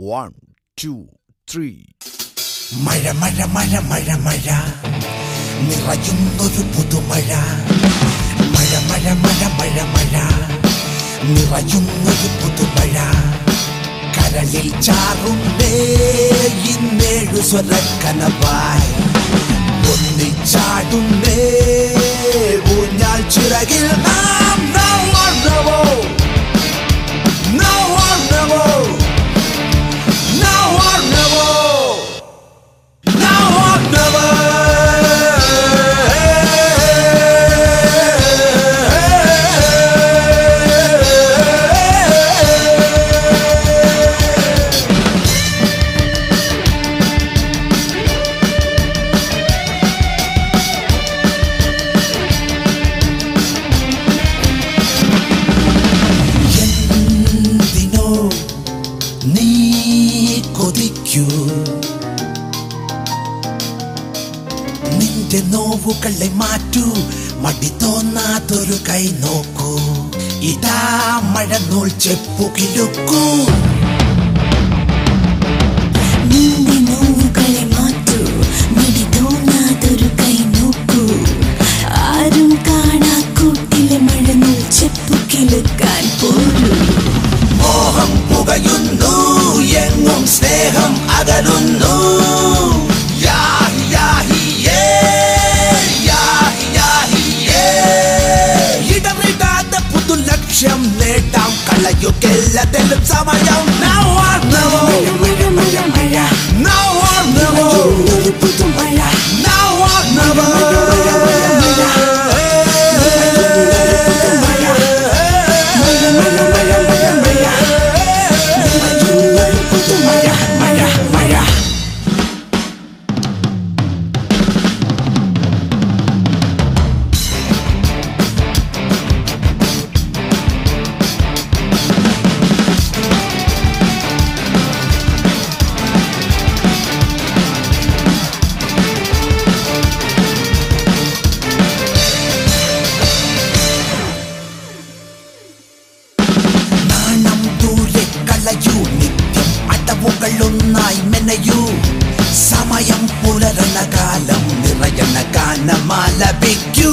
One two three മഴ മഴ മഴ മഴ മഴ. നിറയുന്നൊരു പുതുമഴ മഴ. മഴ മഴ മഴ മഴ നിറയുന്നൊരു പുതുമഴ കരളിൽ ഇന്നേഴു സ്വരക്കനവായി. ഒന്നിച്ചാടുന്നേ ഊഞ്ഞാൽ ചിറകിൽ നാം നിന്റെ നോവുകളെ മാറ്റൂ. മടി തോന്നാത്തൊരു കൈ നോക്കൂ. ഇതാ മഴ നൂൽ ചെപ്പു പോരൂ. മോഹം സ്നേഹം അകലുന്നു. que la tele sama അടവുകളൊന്നായി മെനയൂ. സമയം പുലരണ കാലം നിറയണ ഗാനമാലപിക്കൂ